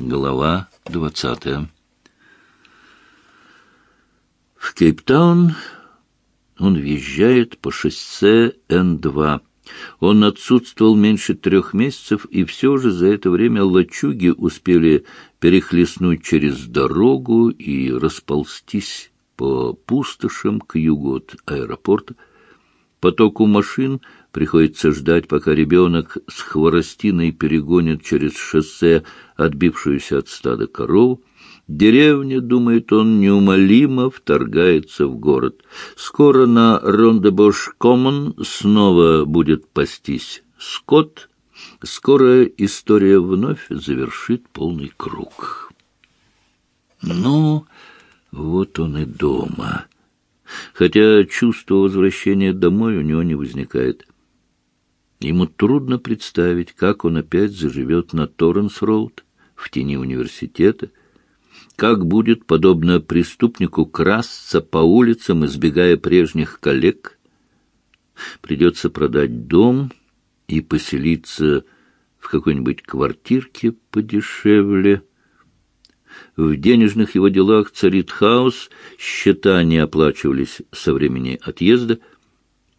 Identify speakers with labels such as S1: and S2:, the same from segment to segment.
S1: Глава двадцатая. В Кейптаун он въезжает по шоссе Н-2. Он отсутствовал меньше трех месяцев, и все же за это время лачуги успели перехлестнуть через дорогу и расползтись по пустошам к югу от аэропорта. Потоку машин приходится ждать, пока ребенок с хворостиной перегонит через шоссе отбившуюся от стада корову. Деревня, думает он, неумолимо вторгается в город. Скоро на Рондебош-Коммон снова будет пастись скот. Скоро история вновь завершит полный круг. Ну, вот он и дома хотя чувство возвращения домой у него не возникает. Ему трудно представить, как он опять заживет на Торренс-Роуд, в тени университета, как будет, подобно преступнику, красться по улицам, избегая прежних коллег. Придется продать дом и поселиться в какой-нибудь квартирке подешевле, в денежных его делах царит хаос, счета не оплачивались со времени отъезда.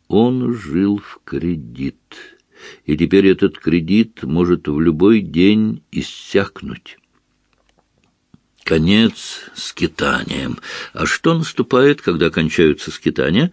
S1: Он жил в кредит, и теперь этот кредит может в любой день иссякнуть. Конец скитанием. А что наступает, когда кончаются скитания?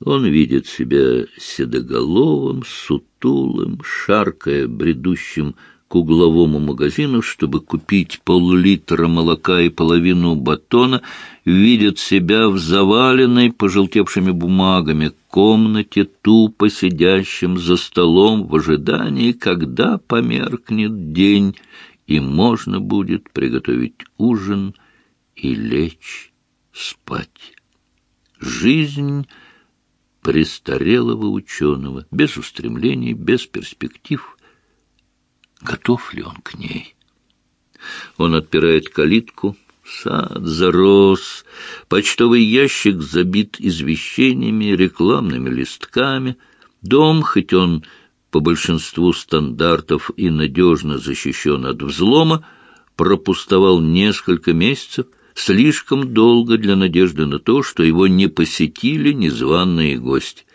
S1: Он видит себя седоголовым, сутулым, шаркая, бредущим к угловому магазину, чтобы купить пол-литра молока и половину батона, видят себя в заваленной пожелтевшими бумагами комнате, тупо сидящим за столом в ожидании, когда померкнет день, и можно будет приготовить ужин и лечь спать. Жизнь престарелого ученого, без устремлений, без перспектив — Готов ли он к ней? Он отпирает калитку. Сад зарос, почтовый ящик забит извещениями, рекламными листками. Дом, хоть он по большинству стандартов и надежно защищен от взлома, пропустовал несколько месяцев, слишком долго для надежды на то, что его не посетили незваные гости.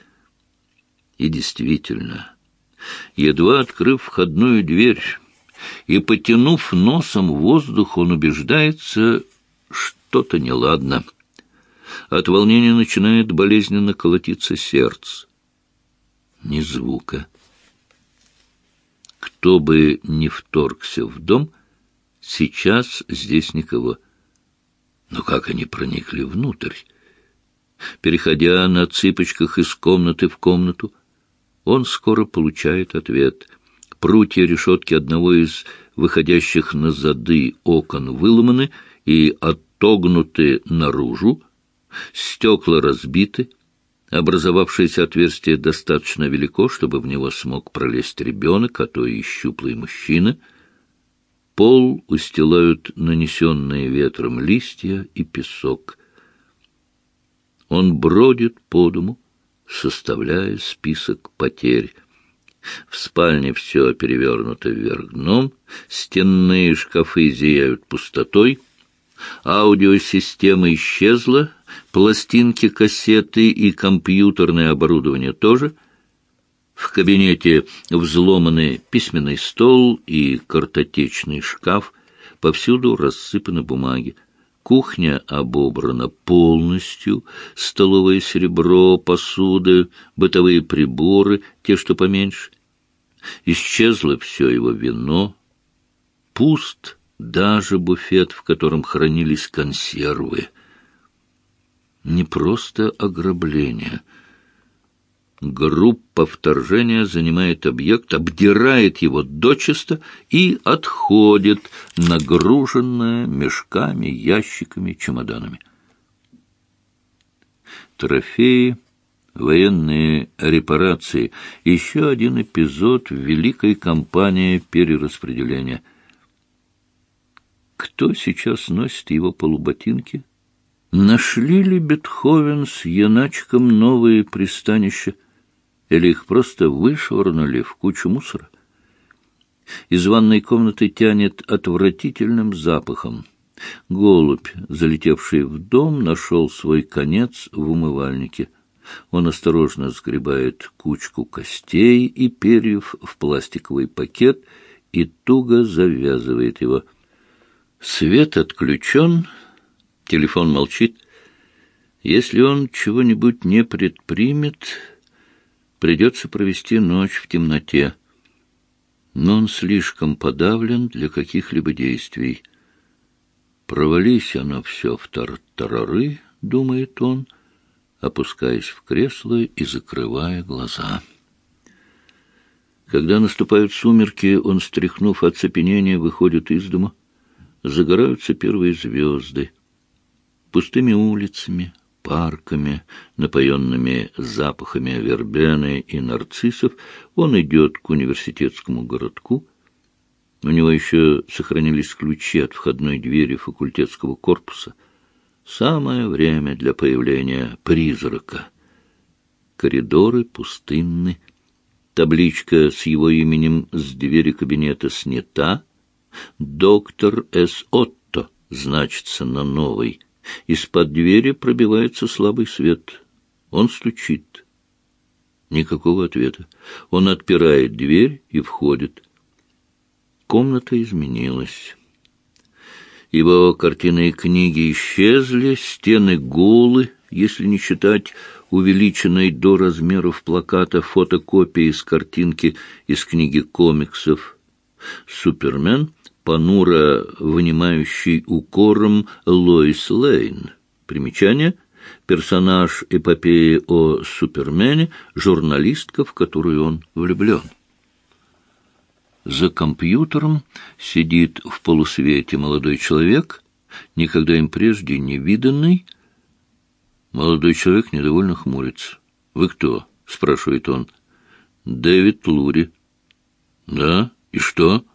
S1: И действительно, Едва открыв входную дверь и потянув носом воздух, он убеждается, что-то неладно. От волнения начинает болезненно колотиться сердце. Ни звука. Кто бы ни вторгся в дом, сейчас здесь никого. Но как они проникли внутрь? Переходя на цыпочках из комнаты в комнату, он скоро получает ответ. Прутья решетки одного из выходящих на зады окон выломаны и оттогнуты наружу, стекла разбиты, образовавшееся отверстие достаточно велико, чтобы в него смог пролезть ребенок, а то и щуплый мужчина. Пол устилают нанесенные ветром листья и песок. Он бродит по дому, составляя список потерь. В спальне все перевернуто вверх дном, стенные шкафы зияют пустотой, аудиосистема исчезла, пластинки, кассеты и компьютерное оборудование тоже. В кабинете взломаны письменный стол и картотечный шкаф, повсюду рассыпаны бумаги. Кухня обобрана полностью, столовое серебро, посуда, бытовые приборы, те, что поменьше. Исчезло все его вино. Пуст даже буфет, в котором хранились консервы. Не просто ограбление — Группа вторжения занимает объект, обдирает его дочисто и отходит, нагруженная мешками, ящиками, чемоданами. Трофеи, военные репарации — еще один эпизод великой кампании перераспределения. Кто сейчас носит его полуботинки? Нашли ли Бетховен с Яначком новые пристанища? Или их просто вышвырнули в кучу мусора. Из ванной комнаты тянет отвратительным запахом. Голубь, залетевший в дом, нашел свой конец в умывальнике. Он осторожно сгребает кучку костей и перьев в пластиковый пакет и туго завязывает его. Свет отключен, телефон молчит. Если он чего-нибудь не предпримет, придется провести ночь в темноте. Но он слишком подавлен для каких-либо действий. Провались оно все в тартарары, думает он, опускаясь в кресло и закрывая глаза. Когда наступают сумерки, он, стряхнув оцепенение, выходит из дома. Загораются первые звезды. Пустыми улицами, парками, напоенными запахами вербены и нарциссов, он идет к университетскому городку. У него еще сохранились ключи от входной двери факультетского корпуса. Самое время для появления призрака. Коридоры пустынны. Табличка с его именем с двери кабинета снята. «Доктор С. Отто» значится на новой из-под двери пробивается слабый свет. Он стучит. Никакого ответа. Он отпирает дверь и входит. Комната изменилась. Его картины и книги исчезли, стены голы, если не считать увеличенной до размеров плаката фотокопии с картинки из книги комиксов. Супермен понуро вынимающий укором Лоис Лейн. Примечание — персонаж эпопеи о Супермене, журналистка, в которую он влюблен. За компьютером сидит в полусвете молодой человек, никогда им прежде не виданный. Молодой человек недовольно хмурится. «Вы кто?» — спрашивает он. «Дэвид Лури». «Да? И что?»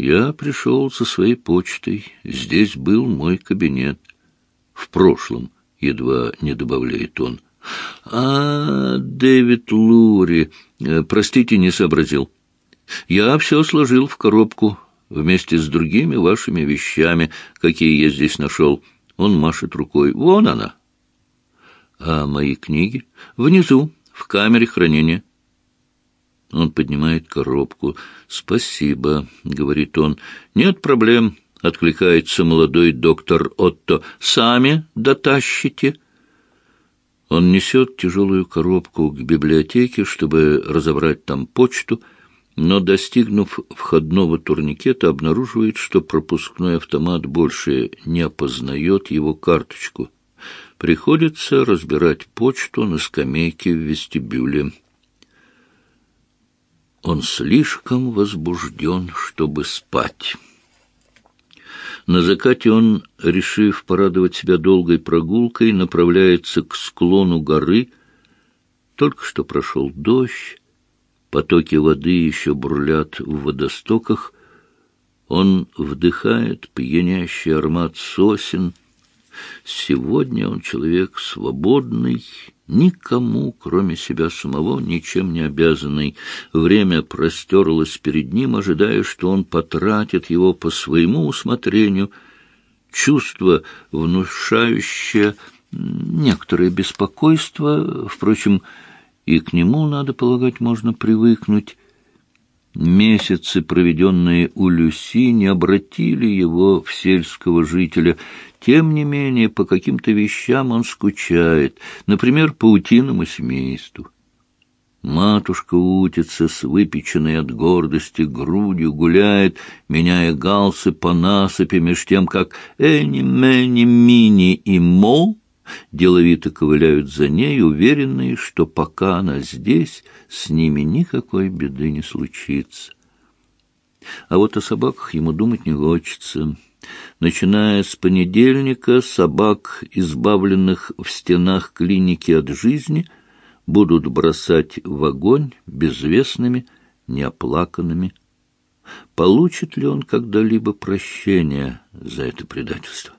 S1: Я пришел со своей почтой. Здесь был мой кабинет. В прошлом, едва не добавляет он. А, Дэвид Лури, э, простите, не сообразил. Я все сложил в коробку вместе с другими вашими вещами, какие я здесь нашел. Он машет рукой. Вон она. А мои книги? Внизу, в камере хранения. Он поднимает коробку. «Спасибо», — говорит он. «Нет проблем», — откликается молодой доктор Отто. «Сами дотащите». Он несет тяжелую коробку к библиотеке, чтобы разобрать там почту, но, достигнув входного турникета, обнаруживает, что пропускной автомат больше не опознает его карточку. Приходится разбирать почту на скамейке в вестибюле. Он слишком возбужден, чтобы спать. На закате он, решив порадовать себя долгой прогулкой, направляется к склону горы. Только что прошел дождь, потоки воды еще бурлят в водостоках. Он вдыхает пьянящий аромат сосен. Сегодня он человек свободный, никому, кроме себя самого, ничем не обязанный. Время простерлось перед ним, ожидая, что он потратит его по своему усмотрению. Чувство, внушающее некоторое беспокойство, впрочем, и к нему, надо полагать, можно привыкнуть. Месяцы, проведенные у Люси, не обратили его в сельского жителя — тем не менее, по каким-то вещам он скучает, например, по утиному семейству. Матушка утица с выпеченной от гордости грудью гуляет, меняя галсы по насыпи, меж тем, как Эни, Мэни, Мини и Мо деловито ковыляют за ней, уверенные, что пока она здесь, с ними никакой беды не случится. А вот о собаках ему думать не хочется. Начиная с понедельника, собак, избавленных в стенах клиники от жизни, будут бросать в огонь безвестными, неоплаканными. Получит ли он когда-либо прощение за это предательство?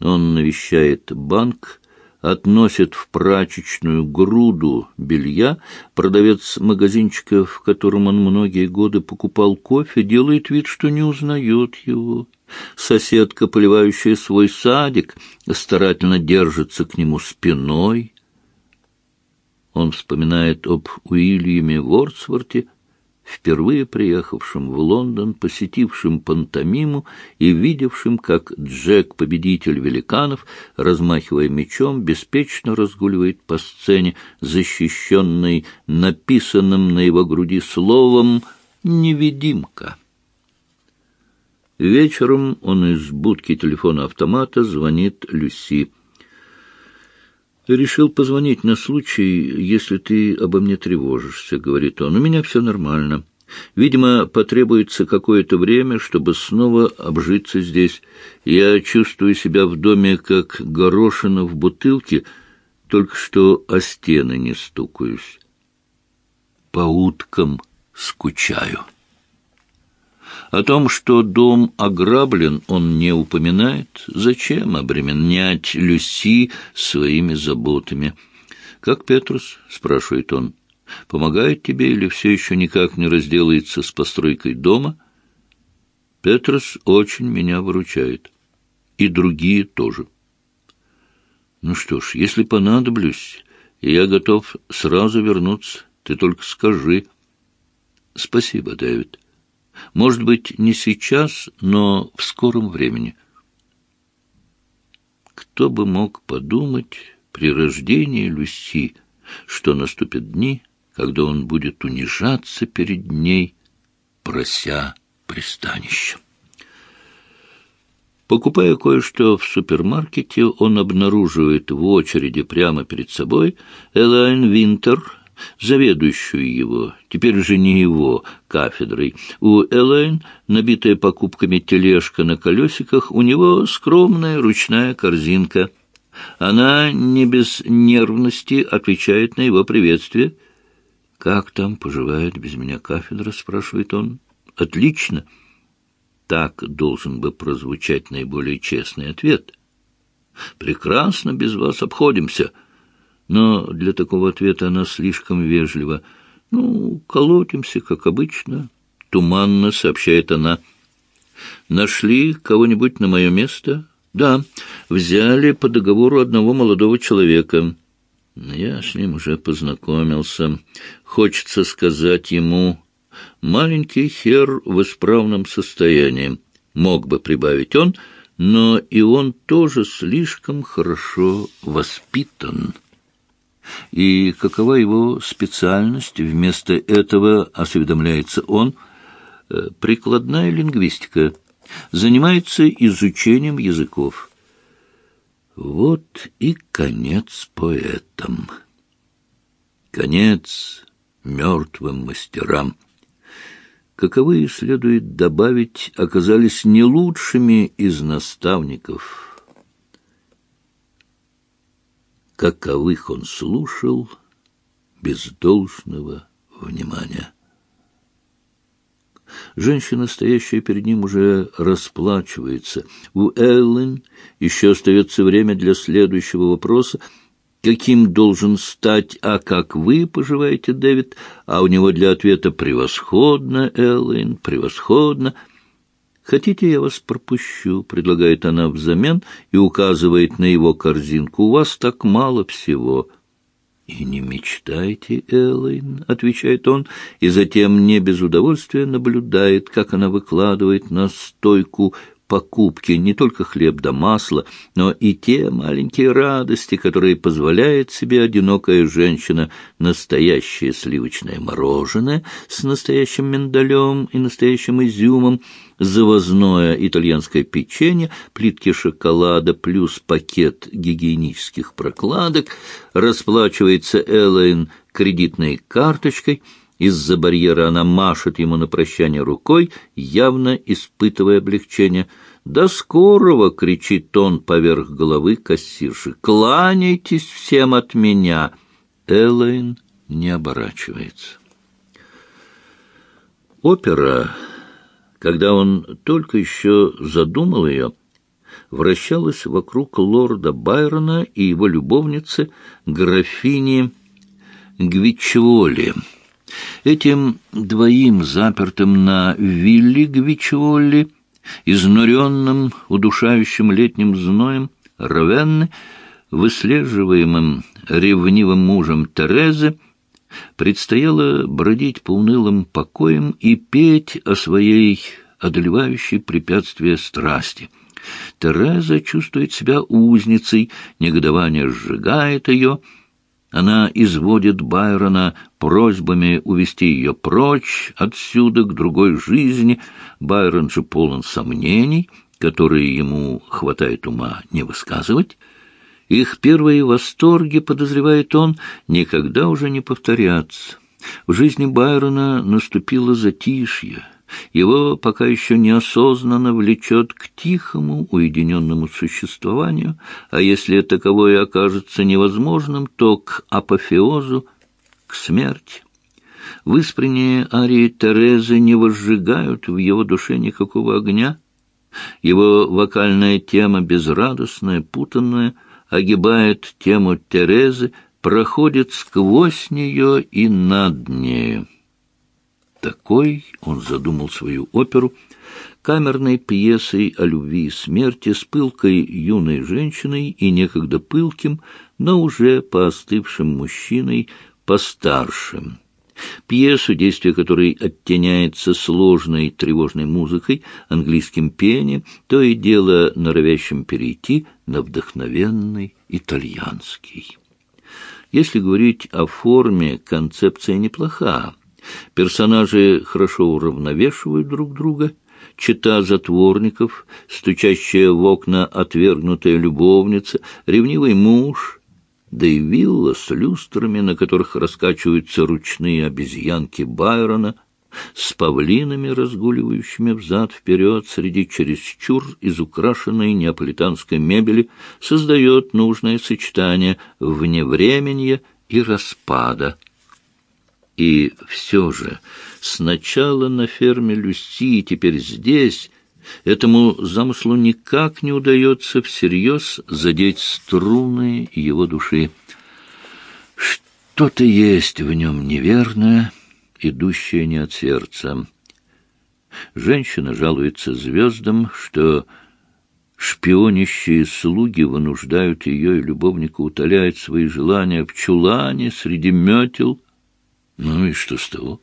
S1: Он навещает банк, относит в прачечную груду белья, продавец магазинчика, в котором он многие годы покупал кофе, делает вид, что не узнает его. Соседка, поливающая свой садик, старательно держится к нему спиной. Он вспоминает об Уильяме Вордсворте, впервые приехавшим в Лондон, посетившим пантомиму и видевшим, как Джек, победитель великанов, размахивая мечом, беспечно разгуливает по сцене, защищенный написанным на его груди словом «невидимка». Вечером он из будки телефона-автомата звонит Люси. «Решил позвонить на случай, если ты обо мне тревожишься», — говорит он. «У меня все нормально. Видимо, потребуется какое-то время, чтобы снова обжиться здесь. Я чувствую себя в доме, как горошина в бутылке, только что о стены не стукаюсь. По уткам скучаю». О том, что дом ограблен, он не упоминает. Зачем обременять Люси своими заботами? «Как Петрус?» — спрашивает он. «Помогает тебе или все еще никак не разделается с постройкой дома?» Петрус очень меня выручает. И другие тоже. Ну что ж, если понадоблюсь, я готов сразу вернуться. Ты только скажи. Спасибо, Дэвид. Может быть, не сейчас, но в скором времени. Кто бы мог подумать при рождении Люси, что наступят дни, когда он будет унижаться перед ней, прося пристанища. Покупая кое-что в супермаркете, он обнаруживает в очереди прямо перед собой Элайн Винтер — заведующую его, теперь уже не его, кафедрой. У Элэйн, набитая покупками тележка на колесиках, у него скромная ручная корзинка. Она не без нервности отвечает на его приветствие. «Как там поживает без меня кафедра?» — спрашивает он. «Отлично!» Так должен бы прозвучать наиболее честный ответ. «Прекрасно без вас обходимся!» Но для такого ответа она слишком вежлива. «Ну, колотимся, как обычно», — туманно сообщает она. «Нашли кого-нибудь на мое место?» «Да, взяли по договору одного молодого человека». Я с ним уже познакомился. Хочется сказать ему, маленький хер в исправном состоянии. Мог бы прибавить он, но и он тоже слишком хорошо воспитан и какова его специальность. Вместо этого осведомляется он. Э, прикладная лингвистика. Занимается изучением языков. Вот и конец поэтам. Конец мертвым мастерам. Каковые, следует добавить, оказались не лучшими из наставников – каковых он слушал без должного внимания. Женщина, стоящая перед ним, уже расплачивается. У Эллен еще остается время для следующего вопроса. Каким должен стать, а как вы поживаете, Дэвид? А у него для ответа «превосходно, Эллен, превосходно». «Хотите, я вас пропущу?» — предлагает она взамен и указывает на его корзинку. «У вас так мало всего». «И не мечтайте, Эллен», — отвечает он, и затем не без удовольствия наблюдает, как она выкладывает на стойку покупки не только хлеб да масло, но и те маленькие радости, которые позволяет себе одинокая женщина, настоящее сливочное мороженое с настоящим миндалем и настоящим изюмом, завозное итальянское печенье, плитки шоколада плюс пакет гигиенических прокладок, расплачивается Эллен кредитной карточкой — из-за барьера она машет ему на прощание рукой, явно испытывая облегчение. «До скорого!» — кричит он поверх головы кассирши. «Кланяйтесь всем от меня!» Эллайн не оборачивается. Опера, когда он только еще задумал ее, вращалась вокруг лорда Байрона и его любовницы, графини Гвичволи. Этим двоим, запертым на вилле изнуренным, удушающим летним зноем, Равенны, выслеживаемым ревнивым мужем Терезы, предстояло бродить по унылым покоям и петь о своей одолевающей препятствия страсти. Тереза чувствует себя узницей, негодование сжигает ее. Она изводит Байрона просьбами увести ее прочь отсюда к другой жизни. Байрон же полон сомнений, которые ему хватает ума не высказывать. Их первые восторги, подозревает он, никогда уже не повторятся. В жизни Байрона наступило затишье. Его пока еще неосознанно влечет к тихому, уединенному существованию, а если таковое окажется невозможным, то к апофеозу, к смерти. Выспренние арии Терезы не возжигают в его душе никакого огня. Его вокальная тема безрадостная, путанная — огибает тему Терезы, проходит сквозь нее и над нею. Такой он задумал свою оперу, камерной пьесой о любви и смерти с пылкой юной женщиной и некогда пылким, но уже поостывшим мужчиной, постаршим пьесу, действие которой оттеняется сложной тревожной музыкой, английским пением, то и дело норовящим перейти на вдохновенный итальянский. Если говорить о форме, концепция неплоха. Персонажи хорошо уравновешивают друг друга, чита затворников, стучащая в окна отвергнутая любовница, ревнивый муж — да и вилла с люстрами, на которых раскачиваются ручные обезьянки Байрона, с павлинами, разгуливающими взад-вперед среди чересчур изукрашенной неаполитанской мебели, создает нужное сочетание вневременья и распада. И все же сначала на ферме Люси, теперь здесь Этому замыслу никак не удается всерьез задеть струны его души. Что-то есть в нем неверное, идущее не от сердца. Женщина жалуется звездам, что шпионящие слуги вынуждают ее и любовника утолять свои желания в чулане среди метел. Ну и что с того?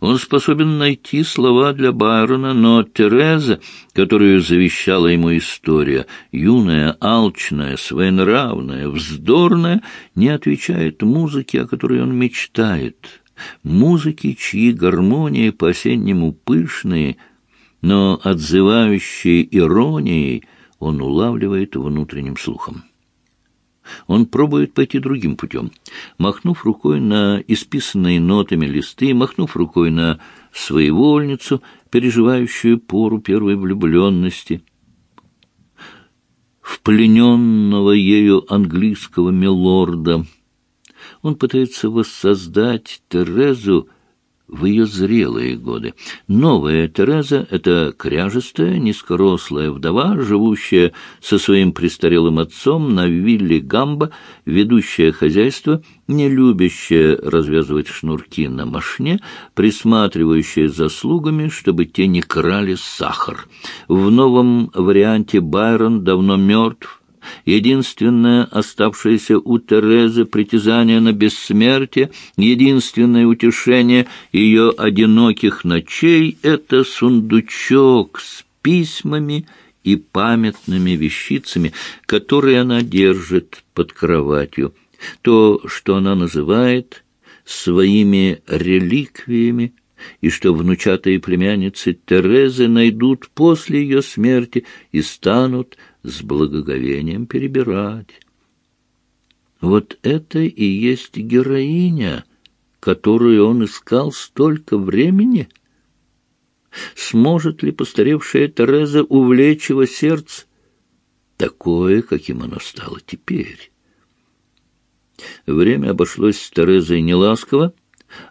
S1: Он способен найти слова для Байрона, но Тереза, которую завещала ему история, юная, алчная, своенравная, вздорная, не отвечает музыке, о которой он мечтает. Музыке, чьи гармонии по-осеннему пышные, но отзывающие иронией он улавливает внутренним слухом. Он пробует пойти другим путем. Махнув рукой на исписанные нотами листы, махнув рукой на своевольницу, переживающую пору первой влюбленности, в плененного ею английского милорда, он пытается воссоздать Терезу, в ее зрелые годы. Новая Тереза — это кряжестая, низкорослая вдова, живущая со своим престарелым отцом на вилле Гамба, ведущая хозяйство, не любящая развязывать шнурки на машне, присматривающая за слугами, чтобы те не крали сахар. В новом варианте Байрон давно мертв, единственное оставшееся у Терезы притязание на бессмертие, единственное утешение ее одиноких ночей — это сундучок с письмами и памятными вещицами, которые она держит под кроватью, то, что она называет своими реликвиями, и что внучатые племянницы Терезы найдут после ее смерти и станут с благоговением перебирать. Вот это и есть героиня, которую он искал столько времени. Сможет ли постаревшая Тереза увлечь его сердце, такое, каким оно стало теперь? Время обошлось с Терезой неласково.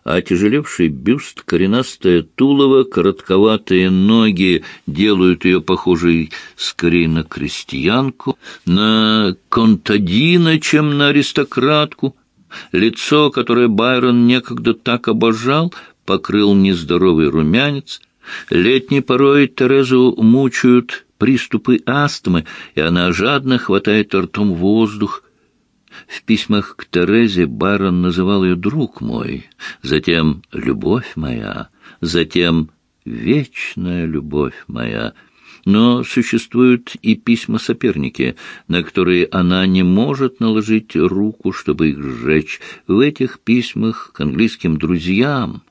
S1: Отяжелевший бюст, коренастое тулово, коротковатые ноги делают ее похожей скорее на крестьянку, на контадина, чем на аристократку. Лицо, которое Байрон некогда так обожал, покрыл нездоровый румянец. Летней порой Терезу мучают приступы астмы, и она жадно хватает ртом воздух. В письмах к Терезе Байрон называл ее «друг мой», затем «любовь моя», затем «вечная любовь моя». Но существуют и письма-соперники, на которые она не может наложить руку, чтобы их сжечь. В этих письмах к английским друзьям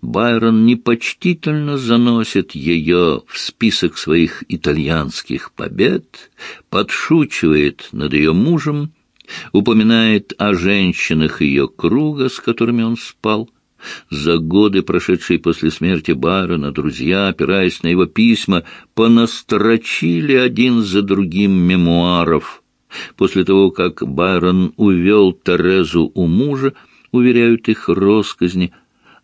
S1: Байрон непочтительно заносит ее в список своих итальянских побед, подшучивает над ее мужем, упоминает о женщинах ее круга, с которыми он спал. За годы, прошедшие после смерти Байрона, друзья, опираясь на его письма, понастрочили один за другим мемуаров. После того, как Байрон увел Терезу у мужа, уверяют их росказни,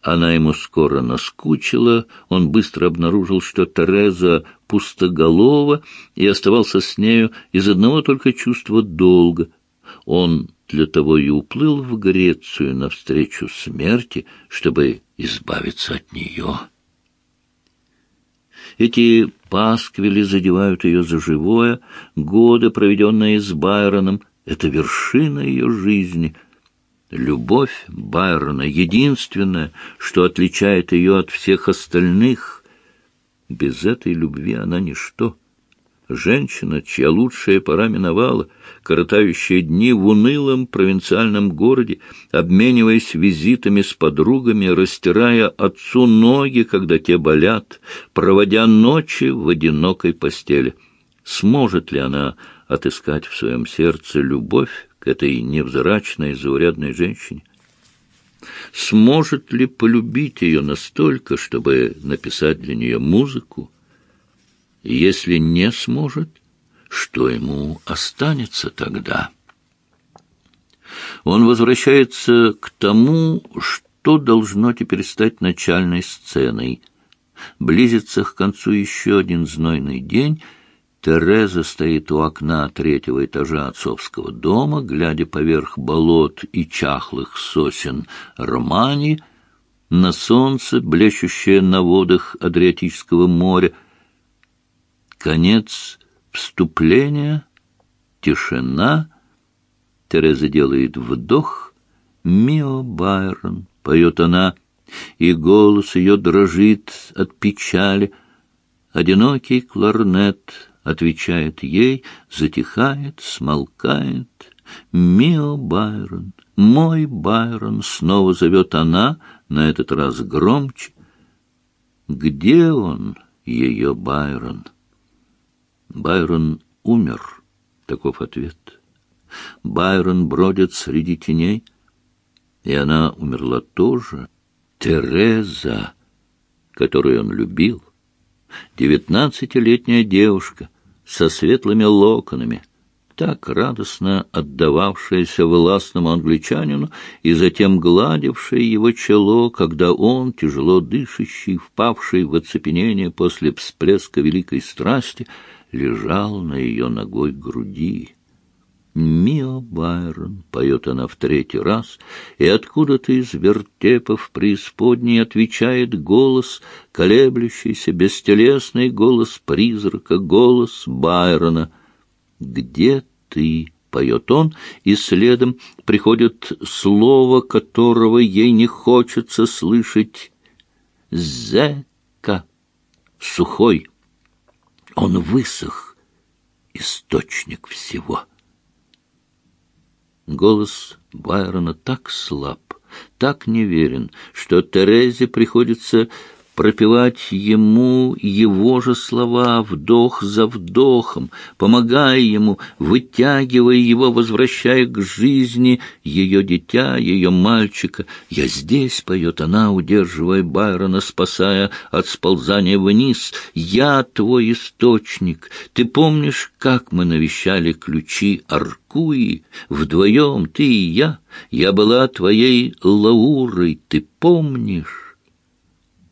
S1: она ему скоро наскучила, он быстро обнаружил, что Тереза пустоголова, и оставался с нею из одного только чувства долга — он для того и уплыл в Грецию навстречу смерти, чтобы избавиться от нее. Эти пасквили задевают ее за живое, годы, проведенные с Байроном, — это вершина ее жизни. Любовь Байрона — единственное, что отличает ее от всех остальных. Без этой любви она ничто. Женщина, чья лучшая пора миновала, коротающая дни в унылом провинциальном городе, обмениваясь визитами с подругами, растирая отцу ноги, когда те болят, проводя ночи в одинокой постели. Сможет ли она отыскать в своем сердце любовь к этой невзрачной, заурядной женщине? Сможет ли полюбить ее настолько, чтобы написать для нее музыку, если не сможет, что ему останется тогда? Он возвращается к тому, что должно теперь стать начальной сценой. Близится к концу еще один знойный день. Тереза стоит у окна третьего этажа отцовского дома, глядя поверх болот и чахлых сосен Романи, на солнце, блещущее на водах Адриатического моря, Конец вступления, тишина. Тереза делает вдох. «Мио Байрон», — поет она, и голос ее дрожит от печали. Одинокий кларнет отвечает ей, затихает, смолкает. «Мио Байрон, мой Байрон», — снова зовет она, на этот раз громче. «Где он, ее Байрон?» Байрон умер. Таков ответ. Байрон бродит среди теней, и она умерла тоже. Тереза, которую он любил, девятнадцатилетняя девушка со светлыми локонами, так радостно отдававшаяся властному англичанину и затем гладившая его чело, когда он, тяжело дышащий, впавший в оцепенение после всплеска великой страсти, лежал на ее ногой груди. «Мио Байрон», — поет она в третий раз, и откуда-то из вертепов преисподней отвечает голос, колеблющийся, бестелесный голос призрака, голос Байрона. «Где ты?» — поет он, и следом приходит слово, которого ей не хочется слышать. «Зека» — сухой. Он высох, источник всего. Голос Байрона так слаб, так неверен, что Терезе приходится пропевать ему его же слова вдох за вдохом, помогая ему, вытягивая его, возвращая к жизни ее дитя, ее мальчика. «Я здесь», — поет она, удерживая Байрона, спасая от сползания вниз. «Я твой источник. Ты помнишь, как мы навещали ключи Аркуи? Вдвоем, ты и я. Я была твоей Лаурой, ты помнишь?»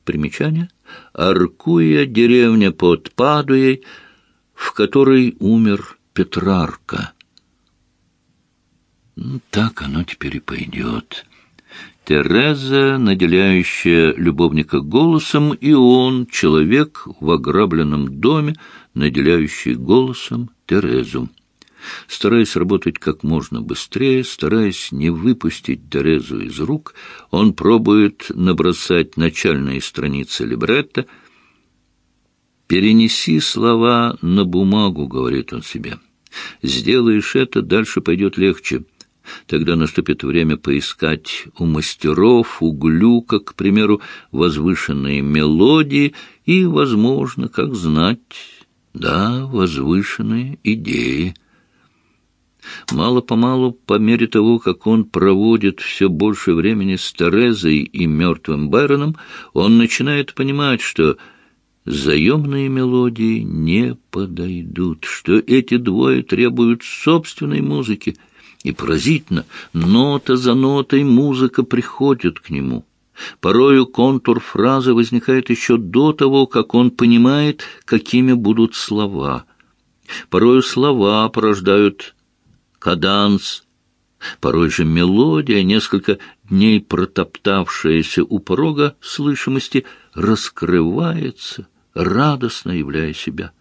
S1: Примечание. Аркуя — деревня под Падуей, в которой умер Петрарка. Ну, так оно теперь и пойдет. Тереза, наделяющая любовника голосом, и он, человек в ограбленном доме, наделяющий голосом Терезу. Стараясь работать как можно быстрее, стараясь не выпустить Терезу из рук, он пробует набросать начальные страницы либретто. «Перенеси слова на бумагу», — говорит он себе. «Сделаешь это, дальше пойдет легче». Тогда наступит время поискать у мастеров, у Глюка, к примеру, возвышенные мелодии и, возможно, как знать, да, возвышенные идеи. Мало-помалу, по мере того, как он проводит все больше времени с Терезой и мертвым Байроном, он начинает понимать, что заемные мелодии не подойдут, что эти двое требуют собственной музыки. И поразительно, нота за нотой музыка приходит к нему. Порою контур фразы возникает еще до того, как он понимает, какими будут слова. Порою слова порождают каданс, порой же мелодия, несколько дней протоптавшаяся у порога слышимости, раскрывается, радостно являя себя.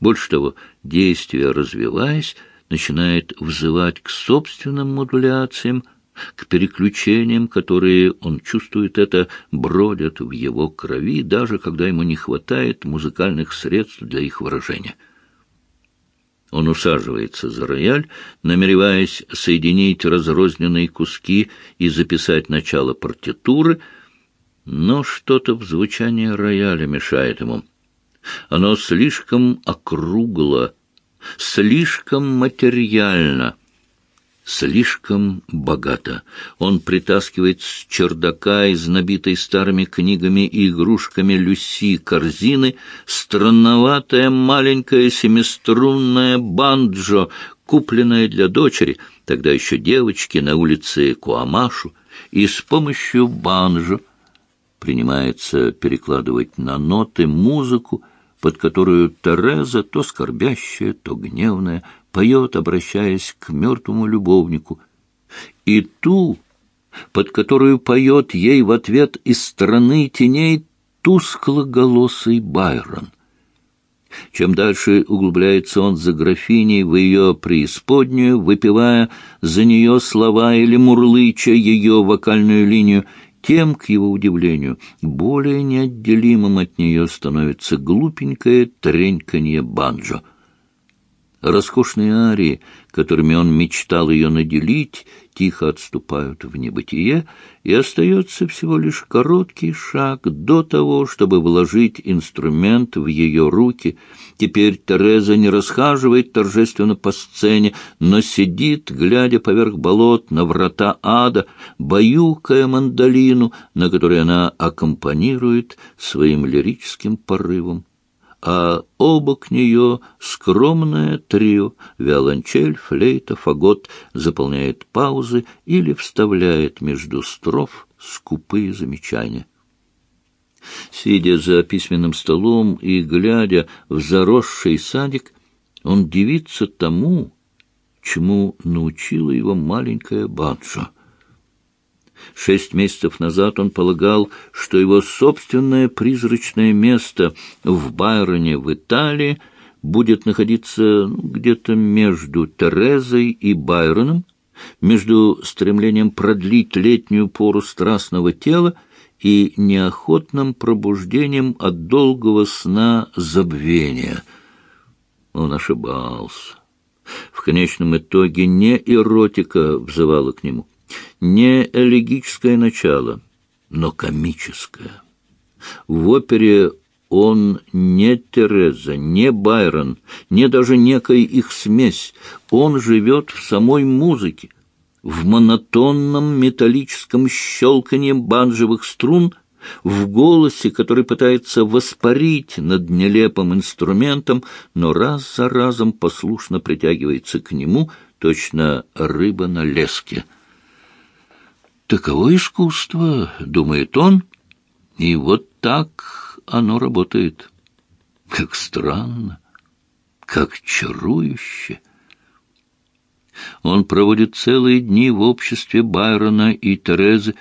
S1: Больше того, действие, развиваясь, начинает взывать к собственным модуляциям, к переключениям, которые, он чувствует это, бродят в его крови, даже когда ему не хватает музыкальных средств для их выражения. Он усаживается за рояль, намереваясь соединить разрозненные куски и записать начало партитуры, но что-то в звучании рояля мешает ему. Оно слишком округло, слишком материально — слишком богато. Он притаскивает с чердака из набитой старыми книгами и игрушками Люси корзины странноватое маленькое семиструнное банджо, купленное для дочери, тогда еще девочки, на улице Куамашу, и с помощью банджо принимается перекладывать на ноты музыку, под которую Тереза, то скорбящая, то гневная, поет, обращаясь к мертвому любовнику, и ту, под которую поет ей в ответ из страны теней тусклоголосый Байрон. Чем дальше углубляется он за графиней в ее преисподнюю, выпивая за нее слова или мурлыча ее вокальную линию, тем, к его удивлению, более неотделимым от нее становится глупенькое треньканье банджо — Роскошные арии, которыми он мечтал ее наделить, тихо отступают в небытие, и остается всего лишь короткий шаг до того, чтобы вложить инструмент в ее руки. Теперь Тереза не расхаживает торжественно по сцене, но сидит, глядя поверх болот на врата ада, баюкая мандолину, на которой она аккомпанирует своим лирическим порывом а обок нее скромное трио — виолончель, флейта, фагот — заполняет паузы или вставляет между строф скупые замечания. Сидя за письменным столом и глядя в заросший садик, он дивится тому, чему научила его маленькая Баджо. Шесть месяцев назад он полагал, что его собственное призрачное место в Байроне в Италии будет находиться где-то между Терезой и Байроном, между стремлением продлить летнюю пору страстного тела и неохотным пробуждением от долгого сна забвения. Он ошибался. В конечном итоге не эротика взывала к нему — не элегическое начало, но комическое. В опере он не Тереза, не Байрон, не даже некая их смесь. Он живет в самой музыке, в монотонном металлическом щелканье банджевых струн, в голосе, который пытается воспарить над нелепым инструментом, но раз за разом послушно притягивается к нему, точно рыба на леске. «Таково искусство», — думает он, — «и вот так оно работает. Как странно, как чарующе». Он проводит целые дни в обществе Байрона и Терезы,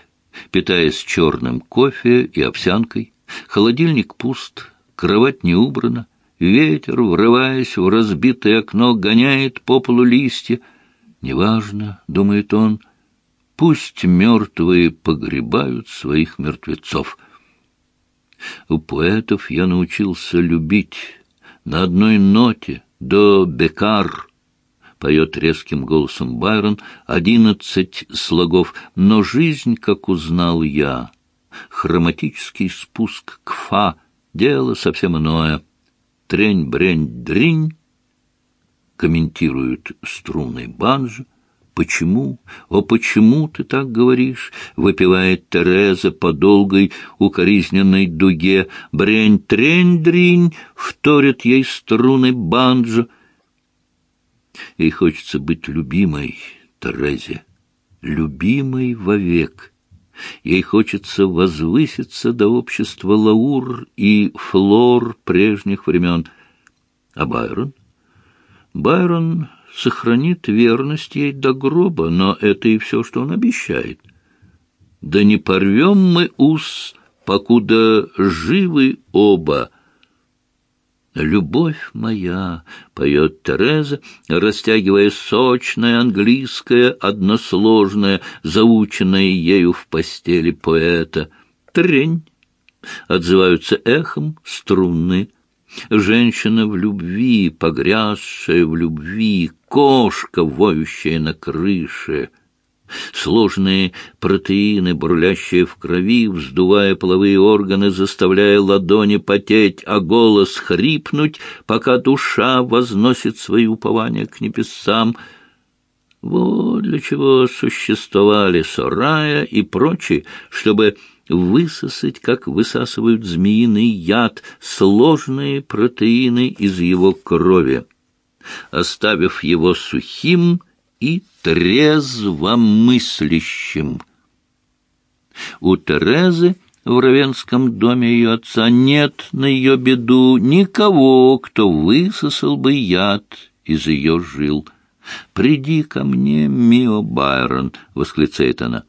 S1: питаясь черным кофе и овсянкой. Холодильник пуст, кровать не убрана, ветер, врываясь в разбитое окно, гоняет по полу листья. «Неважно», — думает он, — «пусть мертвые погребают своих мертвецов». У поэтов я научился любить на одной ноте до бекар — поет резким голосом Байрон, одиннадцать слогов, но жизнь, как узнал я, хроматический спуск к фа, дело совсем иное. Трень-брень-дринь, комментируют струны банджо, «Почему? О, почему ты так говоришь?» — выпивает Тереза по долгой укоризненной дуге. «Брень-трень-дринь!» — вторят ей струны банджо. Ей хочется быть любимой Терезе, любимой вовек. Ей хочется возвыситься до общества Лаур и Флор прежних времен. А Байрон? Байрон сохранит верность ей до гроба, но это и все, что он обещает. Да не порвем мы ус, покуда живы оба, «Любовь моя», — поет Тереза, растягивая сочное английское, односложное, заученное ею в постели поэта. «Трень», — отзываются эхом струны. Женщина в любви, погрязшая в любви, кошка, воющая на крыше — Сложные протеины, бурлящие в крови, вздувая половые органы, заставляя ладони потеть, а голос хрипнуть, пока душа возносит свои упования к небесам. Вот для чего существовали Сорая и прочие, чтобы высосать, как высасывают змеиный яд, сложные протеины из его крови. Оставив его сухим, и трезвомыслящим. У Терезы в Равенском доме ее отца нет на ее беду никого, кто высосал бы яд из ее жил. «Приди ко мне, Мио Байрон!» — восклицает она.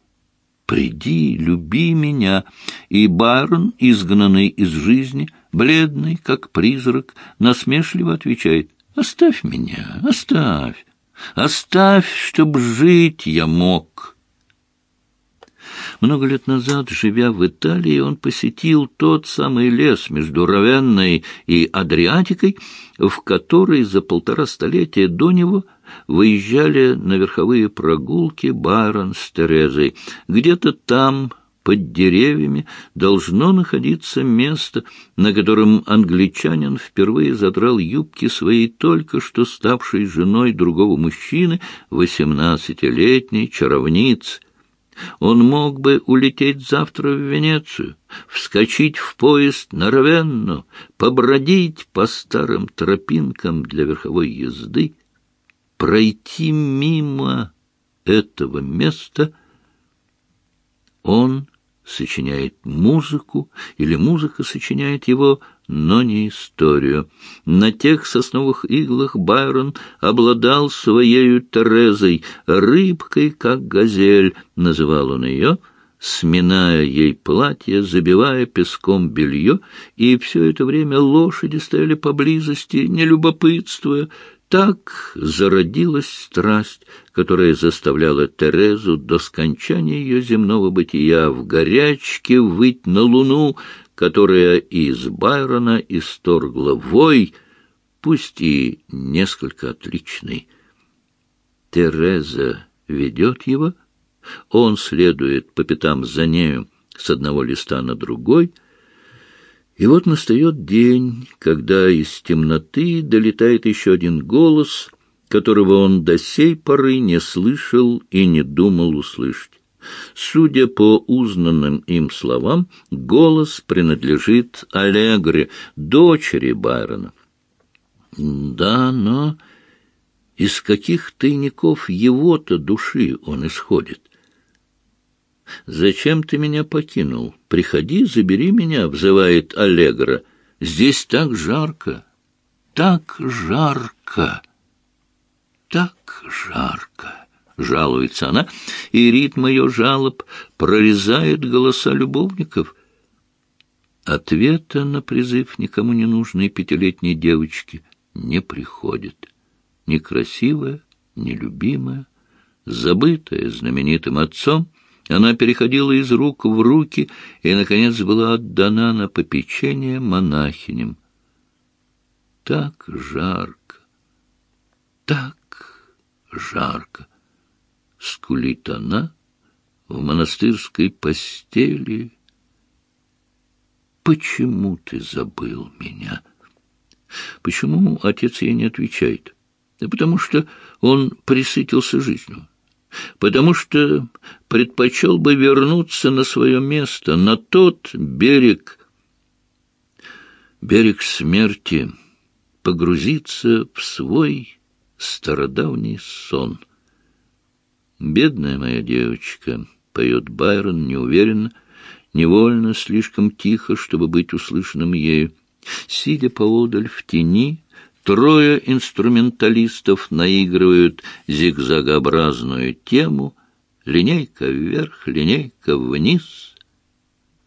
S1: «Приди, люби меня!» И Байрон, изгнанный из жизни, бледный, как призрак, насмешливо отвечает. «Оставь меня, оставь!» Оставь, чтоб жить я мог. Много лет назад, живя в Италии, он посетил тот самый лес между Равенной и Адриатикой, в который за полтора столетия до него выезжали на верховые прогулки Байрон с Терезой. Где-то там под деревьями должно находиться место, на котором англичанин впервые задрал юбки своей только что ставшей женой другого мужчины, восемнадцатилетней чаровницы. Он мог бы улететь завтра в Венецию, вскочить в поезд на Равенну, побродить по старым тропинкам для верховой езды, пройти мимо этого места. Он сочиняет музыку, или музыка сочиняет его, но не историю. На тех сосновых иглах Байрон обладал своею Терезой, рыбкой, как газель, называл он ее, сминая ей платье, забивая песком белье, и все это время лошади стояли поблизости, не любопытствуя, так зародилась страсть, которая заставляла Терезу до скончания ее земного бытия в горячке выть на луну, которая из Байрона исторгла вой, пусть и несколько отличный. Тереза ведет его, он следует по пятам за нею с одного листа на другой — И вот настает день, когда из темноты долетает еще один голос, которого он до сей поры не слышал и не думал услышать. Судя по узнанным им словам, голос принадлежит Аллегре, дочери Байрона. Да, но из каких тайников его-то души он исходит? «Зачем ты меня покинул? Приходи, забери меня», — взывает Аллегра. «Здесь так жарко, так жарко, так жарко». — жалуется она, и ритм ее жалоб прорезает голоса любовников. Ответа на призыв никому не нужной пятилетней девочки не приходит. Некрасивая, нелюбимая, забытая знаменитым отцом, она переходила из рук в руки и, наконец, была отдана на попечение монахиням. Так жарко, так жарко скулит она в монастырской постели. «Почему ты забыл меня?» Почему отец ей не отвечает? Да потому что он присытился жизнью. Потому что предпочел бы вернуться на свое место, на тот берег, берег смерти, погрузиться в свой стародавний сон — «Бедная моя девочка», — поет Байрон неуверенно, невольно, слишком тихо, чтобы быть услышанным ею. Сидя поодаль в тени, трое инструменталистов наигрывают зигзагообразную тему, линейка вверх, линейка вниз,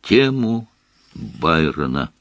S1: тему Байрона.